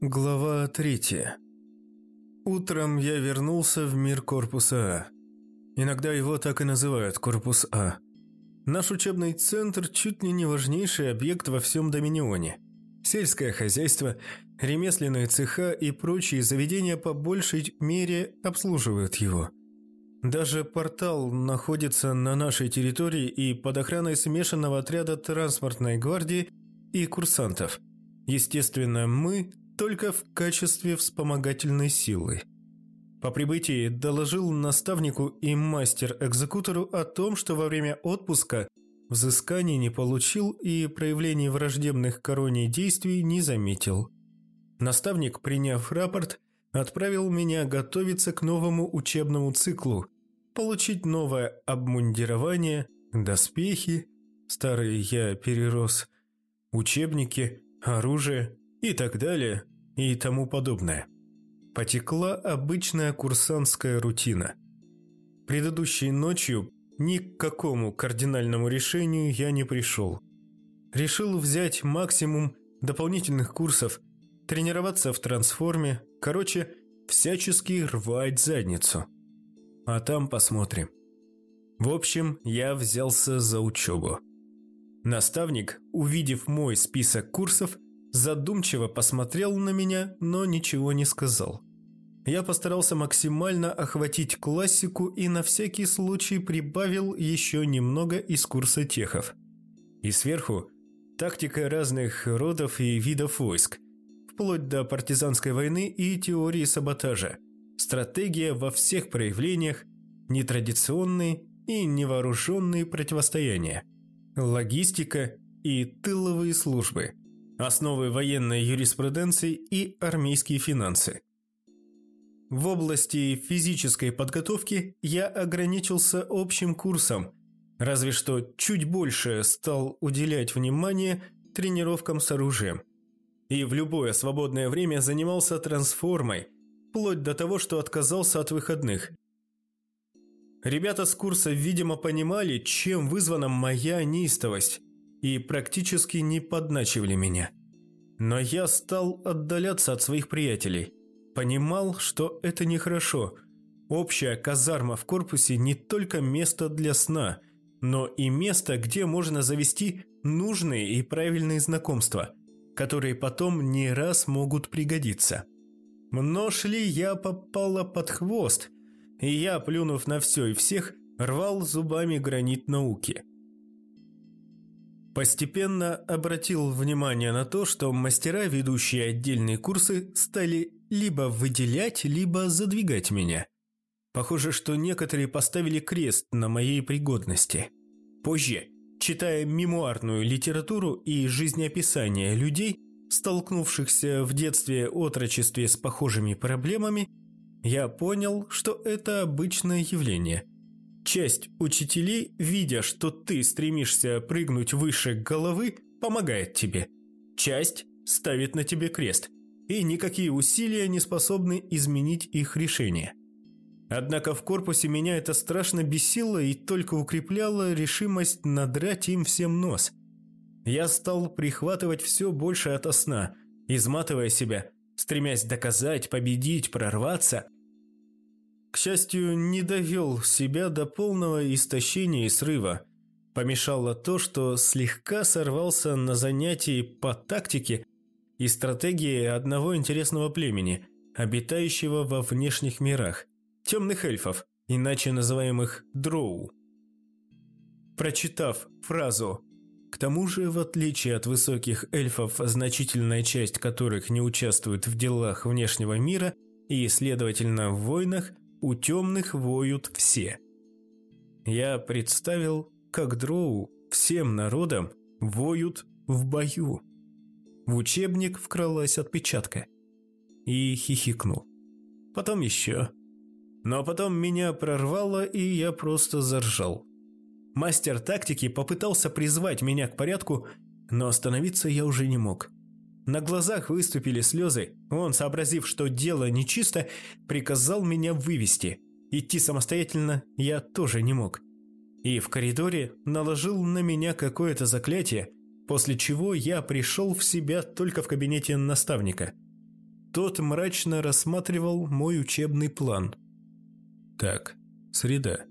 Глава третья. Утром я вернулся в мир корпуса А. Иногда его так и называют корпус А. Наш учебный центр чуть ли не важнейший объект во всем Доминионе. Сельское хозяйство, ремесленные цеха и прочие заведения по большей мере обслуживают его. Даже портал находится на нашей территории и под охраной смешанного отряда транспортной гвардии и курсантов. Естественно, мы только в качестве вспомогательной силы. По прибытии доложил наставнику и мастер-экзекутору о том, что во время отпуска взысканий не получил и проявлений враждебных короне действий не заметил. Наставник, приняв рапорт, отправил меня готовиться к новому учебному циклу, получить новое обмундирование, доспехи, старые я перерос, учебники, оружие и так далее и тому подобное. Потекла обычная курсантская рутина. Предыдущей ночью ни к какому кардинальному решению я не пришел. Решил взять максимум дополнительных курсов, тренироваться в трансформе, короче, всячески рвать задницу. А там посмотрим. В общем, я взялся за учебу. Наставник, увидев мой список курсов, задумчиво посмотрел на меня, но ничего не сказал. Я постарался максимально охватить классику и на всякий случай прибавил еще немного из курса техов. И сверху – тактика разных родов и видов войск, вплоть до партизанской войны и теории саботажа, стратегия во всех проявлениях, нетрадиционные и невооруженные противостояния, логистика и тыловые службы – основы военной юриспруденции и армейские финансы. В области физической подготовки я ограничился общим курсом, разве что чуть больше стал уделять внимание тренировкам с оружием. И в любое свободное время занимался трансформой, вплоть до того, что отказался от выходных. Ребята с курса, видимо, понимали, чем вызвана моя неистовость, и практически не подначивали меня. Но я стал отдаляться от своих приятелей. Понимал, что это нехорошо. Общая казарма в корпусе не только место для сна, но и место, где можно завести нужные и правильные знакомства, которые потом не раз могут пригодиться. Но шли я попала под хвост, и я, плюнув на все и всех, рвал зубами гранит науки – Постепенно обратил внимание на то, что мастера, ведущие отдельные курсы, стали либо выделять, либо задвигать меня. Похоже, что некоторые поставили крест на моей пригодности. Позже, читая мемуарную литературу и жизнеописания людей, столкнувшихся в детстве-отрочестве с похожими проблемами, я понял, что это обычное явление – Часть учителей, видя, что ты стремишься прыгнуть выше головы, помогает тебе. Часть ставит на тебе крест, и никакие усилия не способны изменить их решение. Однако в корпусе меня это страшно бесило и только укрепляло решимость надрать им всем нос. Я стал прихватывать все больше ото сна, изматывая себя, стремясь доказать, победить, прорваться – к счастью, не довел себя до полного истощения и срыва. Помешало то, что слегка сорвался на занятии по тактике и стратегии одного интересного племени, обитающего во внешних мирах – темных эльфов, иначе называемых дроу. Прочитав фразу к тому же, в отличие от высоких эльфов, значительная часть которых не участвует в делах внешнего мира и, следовательно, в войнах, у темных воют все. Я представил, как дроу всем народам воют в бою. В учебник вкралась отпечатка. И хихикнул. Потом еще. Но потом меня прорвало, и я просто заржал. Мастер тактики попытался призвать меня к порядку, но остановиться я уже не мог. На глазах выступили слезы. Он, сообразив, что дело нечисто, приказал меня вывести. Идти самостоятельно я тоже не мог. И в коридоре наложил на меня какое-то заклятие, после чего я пришел в себя только в кабинете наставника. Тот мрачно рассматривал мой учебный план. Так, среда.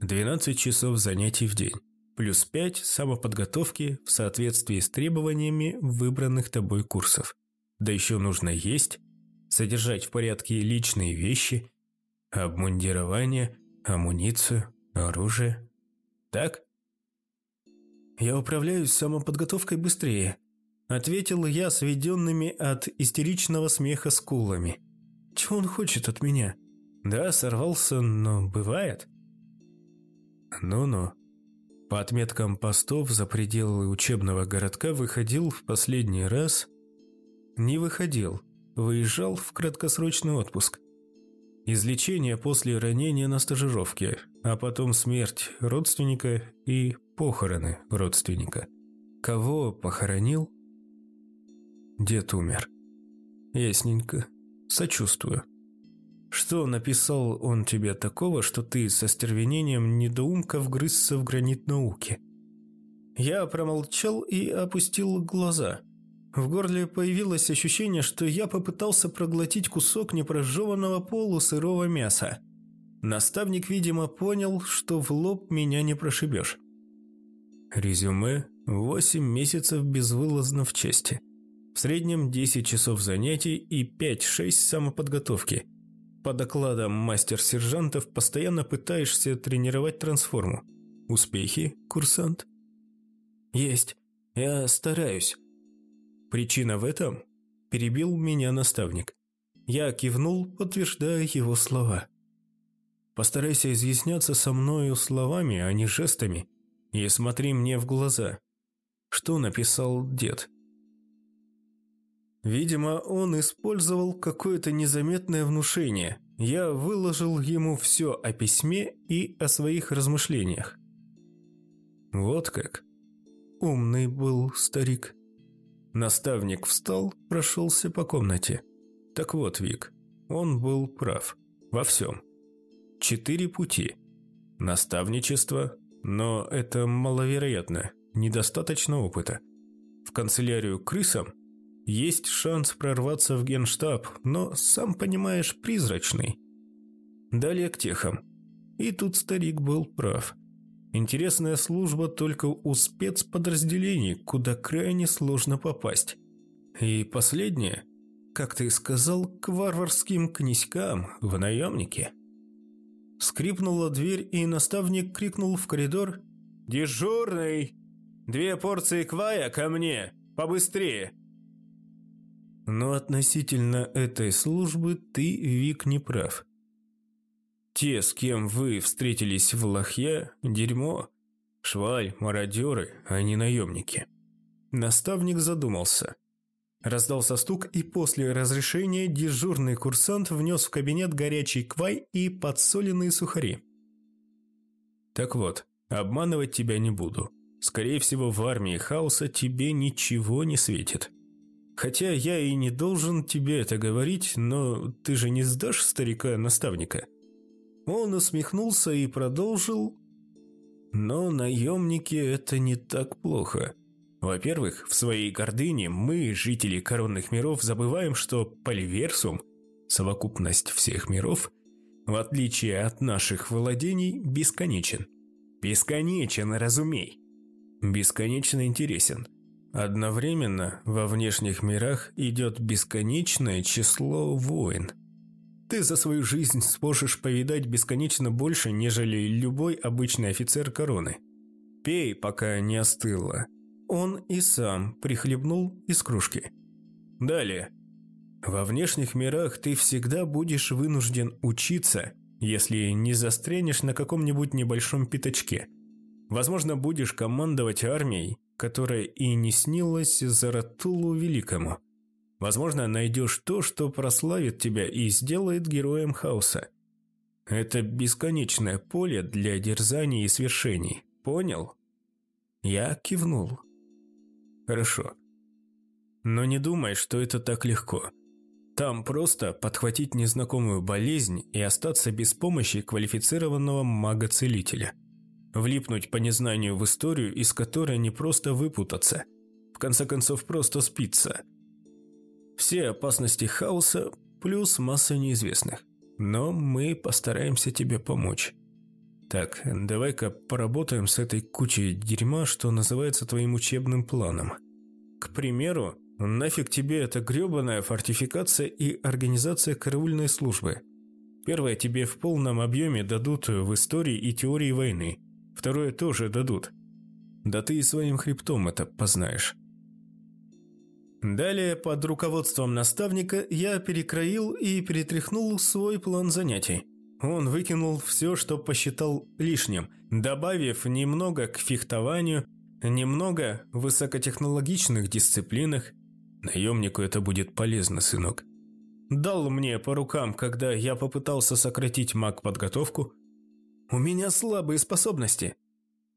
12 часов занятий в день. Плюс 5 самоподготовки в соответствии с требованиями выбранных тобой курсов. Да еще нужно есть, содержать в порядке личные вещи, обмундирование, амуницию, оружие. Так? Я управляюсь самоподготовкой быстрее, ответил я сведенными от истеричного смеха скулами. Чего он хочет от меня? Да, сорвался, но бывает. Ну-ну. По отметкам постов за пределы учебного городка выходил в последний раз... Не выходил, выезжал в краткосрочный отпуск. Излечение после ранения на стажировке, а потом смерть родственника и похороны родственника. Кого похоронил? Дед умер. Ясненько. Сочувствую. Что написал он тебе такого, что ты со стервенением недоумка вгрызся в гранит науки? Я промолчал и опустил глаза. В горле появилось ощущение, что я попытался проглотить кусок непрожеванного полусырого мяса. Наставник, видимо, понял, что в лоб меня не прошибешь. Резюме – 8 месяцев безвылазно в части. В среднем 10 часов занятий и 5-6 самоподготовки – по докладам мастер-сержантов постоянно пытаешься тренировать трансформу. Успехи, курсант? Есть. Я стараюсь. Причина в этом? Перебил меня наставник. Я кивнул, подтверждая его слова. Постарайся изъясняться со мною словами, а не жестами, и смотри мне в глаза. Что написал дед? Видимо, он использовал какое-то незаметное внушение. Я выложил ему все о письме и о своих размышлениях. Вот как. Умный был старик. Наставник встал, прошелся по комнате. Так вот, Вик, он был прав. Во всем. Четыре пути. Наставничество, но это маловероятно, недостаточно опыта. В канцелярию крысам – есть шанс прорваться в генштаб, но, сам понимаешь, призрачный. Далее к техам. И тут старик был прав. Интересная служба только у спецподразделений, куда крайне сложно попасть. И последнее, как ты сказал, к варварским князькам в наемнике. Скрипнула дверь, и наставник крикнул в коридор «Дежурный! Две порции квая ко мне! Побыстрее!» Но относительно этой службы ты, Вик, не прав. Те, с кем вы встретились в Лохья, дерьмо. Шваль, мародеры, а не наемники. Наставник задумался. Раздался стук, и после разрешения дежурный курсант внес в кабинет горячий квай и подсоленные сухари. Так вот, обманывать тебя не буду. Скорее всего, в армии хаоса тебе ничего не светит. Хотя я и не должен тебе это говорить, но ты же не сдашь старика-наставника». Он усмехнулся и продолжил. «Но наемники – это не так плохо. Во-первых, в своей гордыне мы, жители коронных миров, забываем, что поливерсум – совокупность всех миров, в отличие от наших владений, бесконечен. Бесконечен, разумей. Бесконечно интересен. Одновременно во внешних мирах идет бесконечное число войн. Ты за свою жизнь сможешь повидать бесконечно больше, нежели любой обычный офицер короны. Пей, пока не остыло. Он и сам прихлебнул из кружки. Далее. Во внешних мирах ты всегда будешь вынужден учиться, если не застрянешь на каком-нибудь небольшом пятачке. Возможно, будешь командовать армией, которая и не снилась Заратулу Великому. Возможно, найдешь то, что прославит тебя и сделает героем хаоса. Это бесконечное поле для дерзаний и свершений. Понял? Я кивнул. Хорошо. Но не думай, что это так легко. Там просто подхватить незнакомую болезнь и остаться без помощи квалифицированного мага-целителя – влипнуть по незнанию в историю, из которой не просто выпутаться. В конце концов, просто спиться. Все опасности хаоса плюс масса неизвестных. Но мы постараемся тебе помочь. Так, давай-ка поработаем с этой кучей дерьма, что называется твоим учебным планом. К примеру, нафиг тебе эта грёбаная фортификация и организация караульной службы. Первое тебе в полном объеме дадут в истории и теории войны. Второе тоже дадут. Да ты и своим хребтом это познаешь. Далее, под руководством наставника, я перекроил и перетряхнул свой план занятий. Он выкинул все, что посчитал лишним, добавив немного к фехтованию, немного высокотехнологичных дисциплинах. Наемнику это будет полезно, сынок. Дал мне по рукам, когда я попытался сократить маг-подготовку. У меня слабые способности.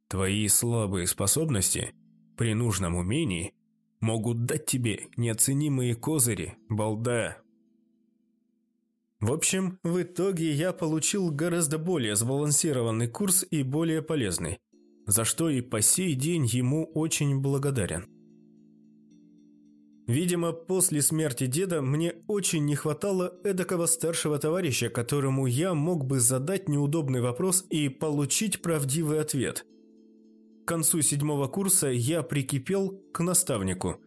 Твои слабые способности при нужном умении могут дать тебе неоценимые козыри, балда, в общем, в итоге я получил гораздо более сбалансированный курс и более полезный, за что и по сей день ему очень благодарен. Видимо, после смерти деда мне очень не хватало эдакого старшего товарища, которому я мог бы задать неудобный вопрос и получить правдивый ответ. К концу седьмого курса я прикипел к наставнику.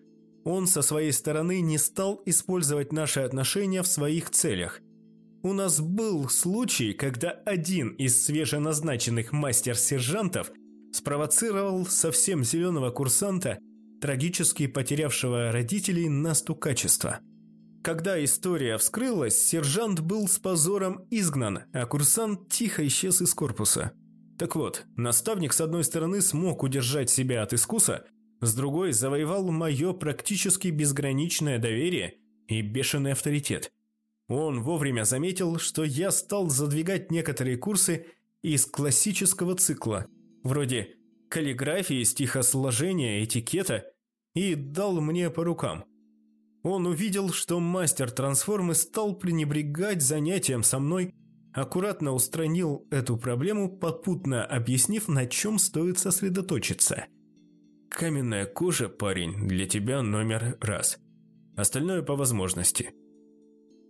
Он со своей стороны не стал использовать наши отношения в своих целях – у нас был случай, когда один из свеженазначенных мастер-сержантов спровоцировал совсем зеленого курсанта, трагически потерявшего родителей на стукачество. Когда история вскрылась, сержант был с позором изгнан, а курсант тихо исчез из корпуса. Так вот, наставник с одной стороны смог удержать себя от искуса, с другой завоевал мое практически безграничное доверие и бешеный авторитет – он вовремя заметил, что я стал задвигать некоторые курсы из классического цикла, вроде каллиграфии, стихосложения, этикета, и дал мне по рукам. Он увидел, что мастер трансформы стал пренебрегать занятием со мной, аккуратно устранил эту проблему, попутно объяснив, на чем стоит сосредоточиться. «Каменная кожа, парень, для тебя номер раз. Остальное по возможности».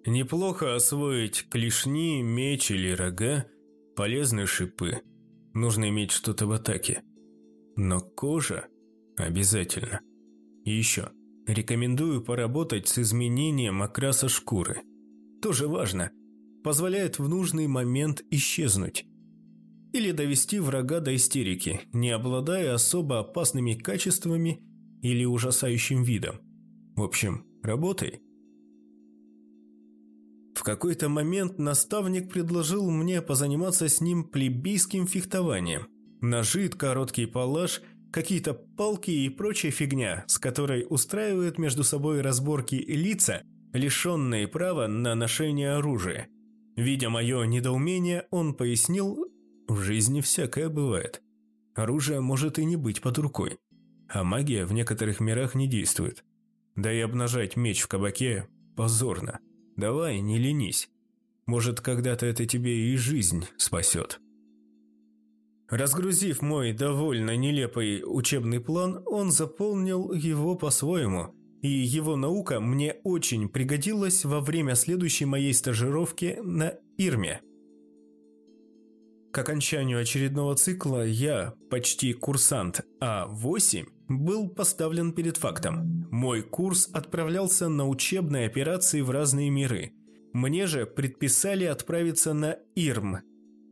Неплохо освоить клешни, меч или рога, полезные шипы. Нужно иметь что-то в атаке. Но кожа обязательно. И еще, рекомендую поработать с изменением окраса шкуры. Тоже важно. Позволяет в нужный момент исчезнуть. Или довести врага до истерики, не обладая особо опасными качествами или ужасающим видом. В общем, работай. В какой-то момент наставник предложил мне позаниматься с ним плебейским фехтованием. Ножи, короткий палаш, какие-то палки и прочая фигня, с которой устраивают между собой разборки лица, лишенные права на ношение оружия. Видя мое недоумение, он пояснил, в жизни всякое бывает. Оружие может и не быть под рукой, а магия в некоторых мирах не действует. Да и обнажать меч в кабаке позорно. Давай, не ленись. Может, когда-то это тебе и жизнь спасет. Разгрузив мой довольно нелепый учебный план, он заполнил его по-своему, и его наука мне очень пригодилась во время следующей моей стажировки на Ирме. К окончанию очередного цикла я, почти курсант А8, был поставлен перед фактом. Мой курс отправлялся на учебные операции в разные миры. Мне же предписали отправиться на Ирм,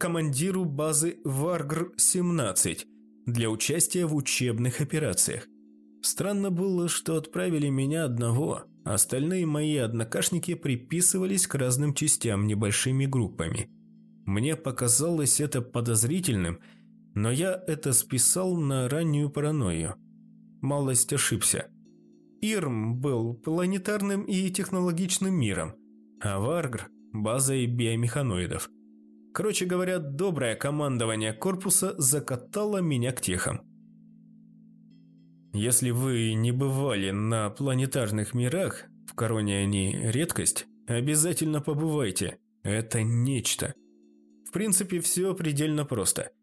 командиру базы Варгр-17, для участия в учебных операциях. Странно было, что отправили меня одного, остальные мои однокашники приписывались к разным частям небольшими группами. Мне показалось это подозрительным, но я это списал на раннюю паранойю малость ошибся. Ирм был планетарным и технологичным миром, а Варгр – базой биомеханоидов. Короче говоря, доброе командование корпуса закатало меня к техам. Если вы не бывали на планетарных мирах, в Короне они редкость, обязательно побывайте. Это нечто. В принципе, все предельно просто –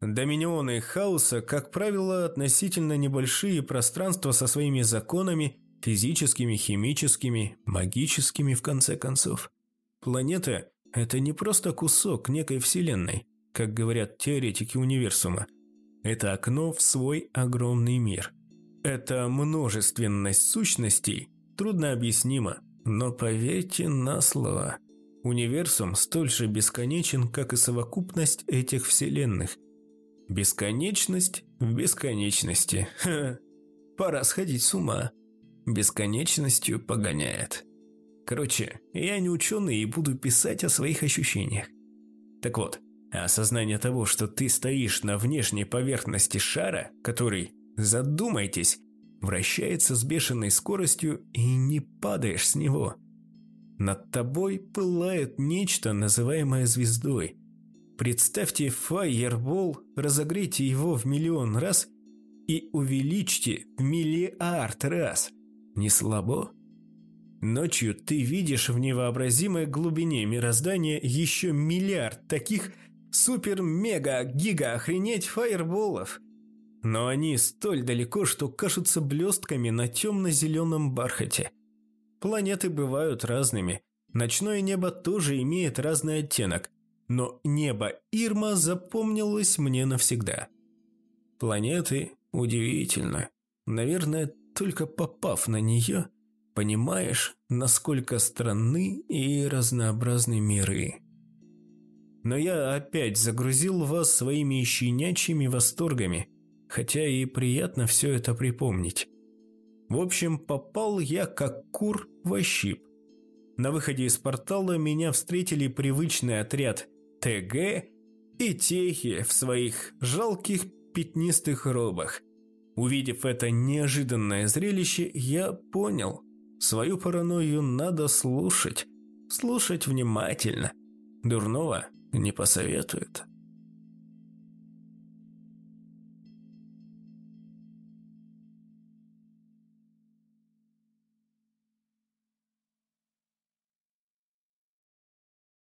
Доминионы хаоса, как правило, относительно небольшие пространства со своими законами Физическими, химическими, магическими, в конце концов. Планета – это не просто кусок некой вселенной, как говорят теоретики универсума. Это окно в свой огромный мир. Это множественность сущностей трудно объяснима, но поверьте на слово. Универсум столь же бесконечен, как и совокупность этих вселенных. Бесконечность в бесконечности. Ха, пора сходить с ума бесконечностью погоняет. Короче, я не ученый и буду писать о своих ощущениях. Так вот, осознание того, что ты стоишь на внешней поверхности шара, который, задумайтесь, вращается с бешеной скоростью и не падаешь с него. Над тобой пылает нечто, называемое звездой. Представьте фаербол, разогрейте его в миллион раз и увеличьте в миллиард раз – не слабо? Ночью ты видишь в невообразимой глубине мироздания еще миллиард таких супер-мега-гига-охренеть фаерболов. Но они столь далеко, что кажутся блестками на темно-зеленом бархате. Планеты бывают разными. Ночное небо тоже имеет разный оттенок. Но небо Ирма запомнилось мне навсегда. Планеты удивительно. Наверное, только попав на нее, понимаешь, насколько странны и разнообразны миры. Но я опять загрузил вас своими щенячьими восторгами, хотя и приятно все это припомнить. В общем, попал я как кур в щип. На выходе из портала меня встретили привычный отряд ТГ и техи в своих жалких пятнистых робах. Увидев это неожиданное зрелище, я понял, свою паранойю надо слушать, слушать внимательно. Дурного не посоветует.